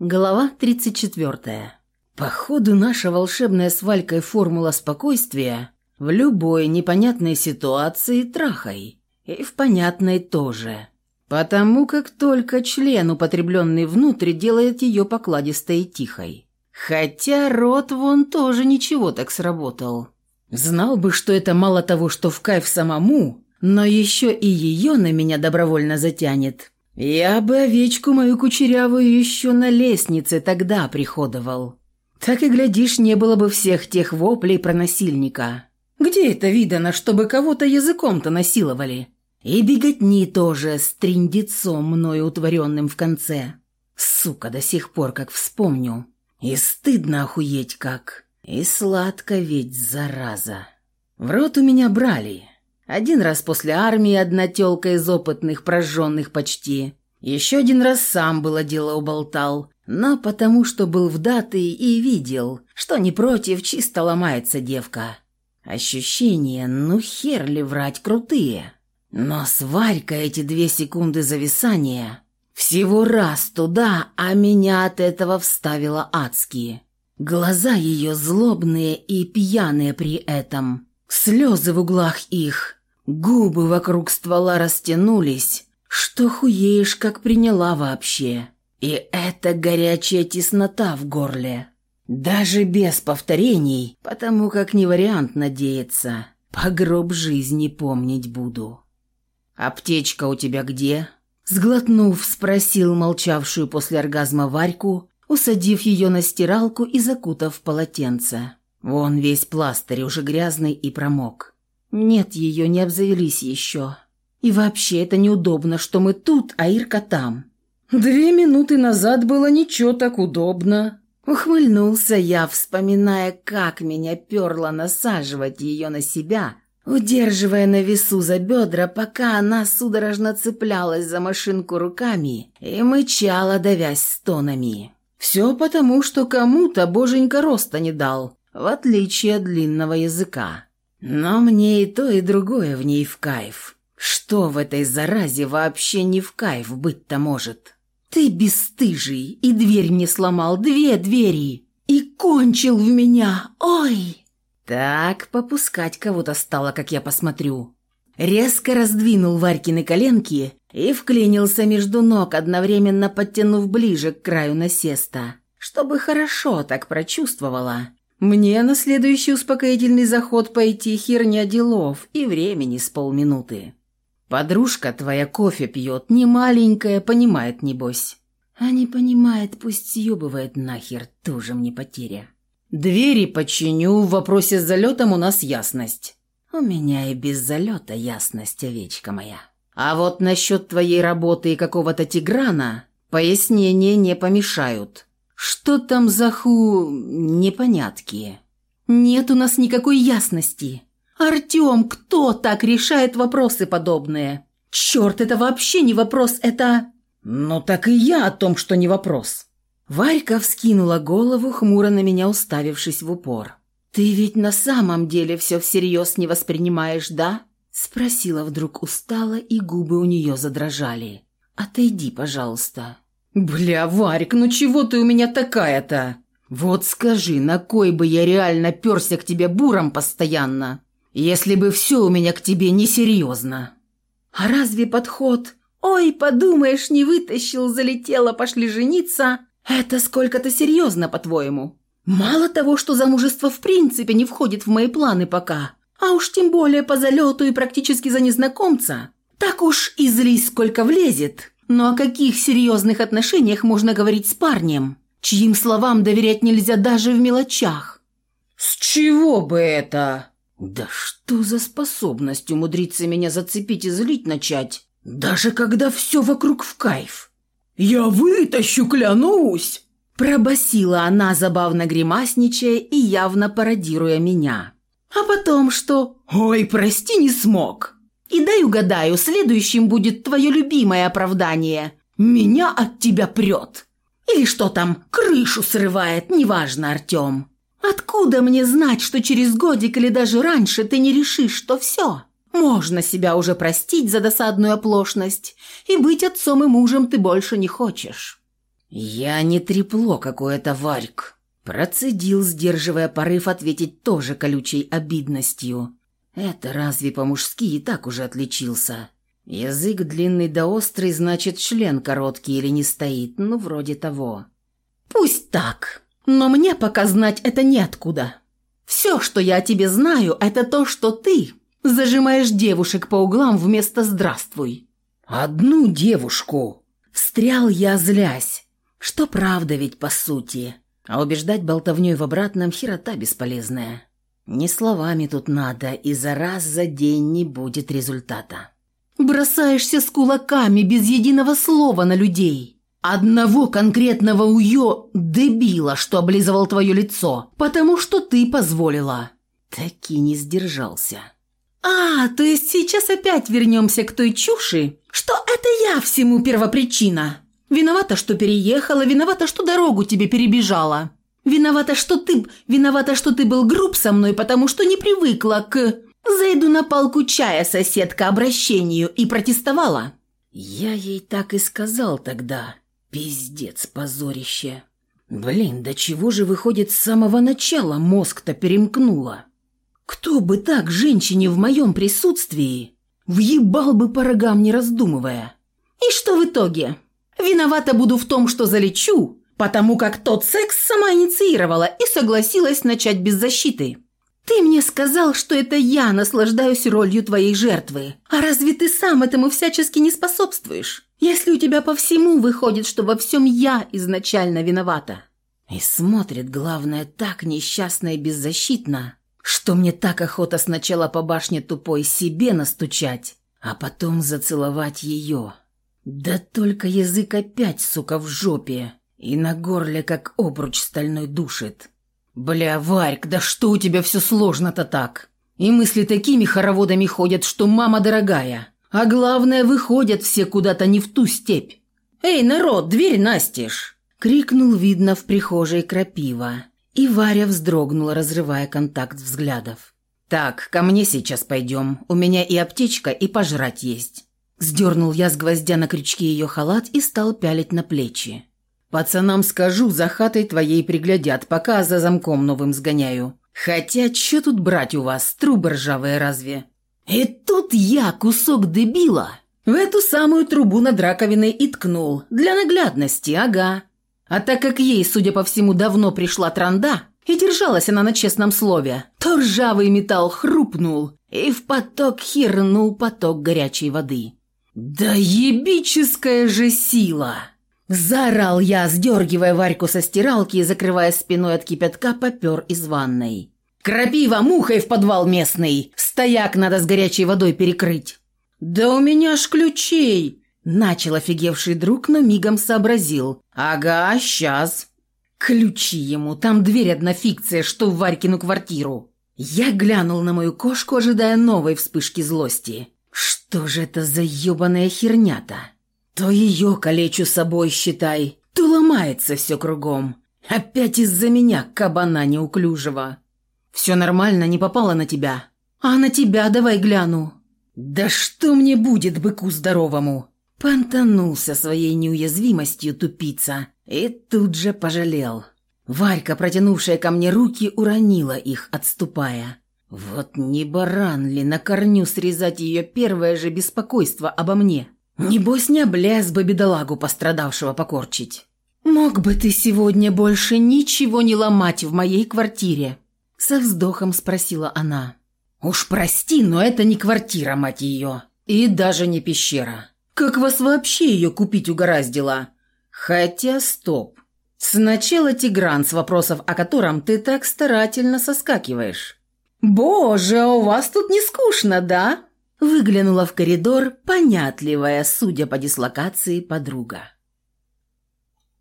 Глава 34. Походу, наша волшебная с Валькой формула спокойствия в любой непонятной ситуации трахай. И в понятной тоже. Потому как только член, употребленный внутрь, делает ее покладистой и тихой. Хотя рот вон тоже ничего так сработал. Знал бы, что это мало того, что в кайф самому, но еще и ее на меня добровольно затянет. Я бы овечку мою кучерявую еще на лестнице тогда приходовал. Так и, глядишь, не было бы всех тех воплей про насильника. Где это видано, чтобы кого-то языком-то насиловали? И беготни тоже с триндецом мною утворенным в конце. Сука, до сих пор как вспомню. И стыдно охуеть как. И сладко ведь, зараза. В рот у меня брали. Один раз после армии одна тёлка из опытных, прожженных почти. Еще один раз сам было дело уболтал, но потому что был в даты и видел, что не против, чисто ломается девка. Ощущения, ну хер ли врать, крутые. Но с Варькой эти две секунды зависания... Всего раз туда, а меня от этого вставило адски. Глаза ее злобные и пьяные при этом. Слезы в углах их, Губы вокруг ствола растянулись, что хуеешь, как приняла вообще. И это горячая теснота в горле. Даже без повторений, потому как не вариант надеяться. По гроб жизни помнить буду. «Аптечка у тебя где?» Сглотнув, спросил молчавшую после оргазма Варьку, усадив ее на стиралку и закутав в полотенце. Вон весь пластырь уже грязный и промок. Нет ее, не обзавелись еще. И вообще это неудобно, что мы тут, а Ирка там. Две минуты назад было ничего так удобно. Ухмыльнулся я, вспоминая, как меня перло насаживать ее на себя, удерживая на весу за бедра, пока она судорожно цеплялась за машинку руками и мычала, давясь стонами. Все потому, что кому-то боженька роста не дал, в отличие от длинного языка. Но мне и то, и другое в ней в кайф. Что в этой заразе вообще не в кайф быть-то может? Ты бесстыжий, и дверь мне сломал, две двери, и кончил в меня, ой! Так, попускать кого-то стало, как я посмотрю. Резко раздвинул Варькины коленки и вклинился между ног, одновременно подтянув ближе к краю насеста, чтобы хорошо так прочувствовала, мне на следующий успокоительный заход пойти херня делов и времени с полминуты. Подружка твоя кофе пьет, не маленькая, понимает, небось. А не понимает, пусть съебывает нахер, тоже мне потеря. Двери починю, в вопросе с залетом у нас ясность. У меня и без залета ясность, овечка моя. А вот насчет твоей работы и какого-то Тиграна пояснения не помешают. Что там за ху... непонятки? Нет у нас никакой ясности. Артем, кто так решает вопросы подобные? Черт, это вообще не вопрос, это... Ну так и я о том, что не вопрос. Варька вскинула голову, хмуро на меня уставившись в упор. «Ты ведь на самом деле все всерьез не воспринимаешь, да?» Спросила вдруг устало, и губы у нее задрожали. «Отойди, пожалуйста». «Бля, Варик, ну чего ты у меня такая-то? Вот скажи, на кой бы я реально перся к тебе буром постоянно, если бы все у меня к тебе несерьезно?» «А разве подход? Ой, подумаешь, не вытащил, залетела, пошли жениться. Это сколько-то серьезно, по-твоему? Мало того, что замужество в принципе не входит в мои планы пока, а уж тем более по залету и практически за незнакомца, так уж и злись сколько влезет». Но о каких серьезных отношениях можно говорить с парнем, чьим словам доверять нельзя даже в мелочах? «С чего бы это?» «Да что за способность умудриться меня зацепить и злить начать, даже когда все вокруг в кайф?» «Я вытащу, клянусь!» Пробасила она, забавно гримасничая и явно пародируя меня. «А потом что? Ой, прости, не смог!» И дай угадаю, следующим будет твое любимое оправдание. Меня от тебя прет. Или что там, крышу срывает, неважно, Артем. Откуда мне знать, что через годик или даже раньше ты не решишь, что все? Можно себя уже простить за досадную оплошность, и быть отцом и мужем ты больше не хочешь. «Я не трепло какое-то, Варьк!» Процедил, сдерживая порыв ответить тоже колючей обидностью. Это разве по-мужски и так уже отличился? Язык длинный да острый, значит, член короткий или не стоит, ну, вроде того. «Пусть так, но мне пока знать это неоткуда. Все, что я о тебе знаю, это то, что ты зажимаешь девушек по углам вместо «здравствуй». «Одну девушку!» Встрял я, злясь. Что правда ведь, по сути. А убеждать болтовней в обратном херота бесполезная. Не словами тут надо, и за раз за день не будет результата. Бросаешься с кулаками без единого слова на людей. Одного конкретного уё дебила, что облизывал твое лицо, потому что ты позволила. Таки не сдержался. А, то есть сейчас опять вернемся к той чуши, что это я всему первопричина. Виновата, что переехала, виновата, что дорогу тебе перебежала. Виновата, что ты... Виновата, что ты был груб со мной, потому что не привыкла к... Зайду на палку чая, соседка, обращению, и протестовала. Я ей так и сказал тогда. Пиздец, позорище. Блин, да чего же выходит с самого начала мозг-то перемкнуло? Кто бы так женщине в моем присутствии въебал бы по рогам, не раздумывая? И что в итоге? Виновата буду в том, что залечу, потому как тот секс сама инициировала и согласилась начать без защиты. Ты мне сказал, что это я наслаждаюсь ролью твоей жертвы. А разве ты сам этому всячески не способствуешь? Если у тебя по всему выходит, что во всем я изначально виновата. И смотрит, главное, так несчастно и беззащитно, что мне так охота сначала по башне тупой себе настучать, а потом зацеловать ее. Да только язык опять, сука, в жопе. И на горле, как обруч стальной душит. Бля, Варьк, да что у тебя все сложно-то так? И мысли такими хороводами ходят, что мама дорогая. А главное, выходят все куда-то не в ту степь. «Эй, народ, дверь настежь!» Крикнул, видно, в прихожей крапива. И Варя вздрогнула, разрывая контакт взглядов. «Так, ко мне сейчас пойдем. У меня и аптечка, и пожрать есть». Сдернул я с гвоздя на крючке ее халат и стал пялить на плечи. «Пацанам скажу, за хатой твоей приглядят, пока за замком новым сгоняю. Хотя, что тут брать у вас, трубы ржавые разве?» И тут я, кусок дебила, в эту самую трубу над раковиной и ткнул. Для наглядности, ага. А так как ей, судя по всему, давно пришла транда, и держалась она на честном слове, то ржавый металл хрупнул, и в поток хернул поток горячей воды. «Да ебическая же сила!» Заорал я, сдергивая Варьку со стиралки и закрывая спиной от кипятка, попер из ванной. «Крапива мухой в подвал местный! Стояк надо с горячей водой перекрыть!» «Да у меня ж ключей!» Начал офигевший друг, но мигом сообразил. «Ага, сейчас!» «Ключи ему, там дверь одна фикция, что в Варькину квартиру!» Я глянул на мою кошку, ожидая новой вспышки злости. Что же это за ебаная херня-то? То ее калечу собой, считай, то ломается все кругом. Опять из-за меня, кабана неуклюжего. Все нормально, не попало на тебя. А на тебя давай гляну. Да что мне будет, быку здоровому? Понтанулся своей неуязвимостью тупица и тут же пожалел. Варька, протянувшая ко мне руки, уронила их, отступая. Вот не баран ли на корню срезать ее первое же беспокойство обо мне? Небось не облез бы бедолагу пострадавшего покорчить. Мог бы ты сегодня больше ничего не ломать в моей квартире? Со вздохом спросила она. Уж прости, но это не квартира, мать ее. И даже не пещера. Как вас вообще ее купить угораздило? Хотя стоп. Сначала Тигран с вопросов, о котором ты так старательно соскакиваешь. «Боже, у вас тут не скучно, да?» Выглянула в коридор, понятливая, судя по дислокации, подруга.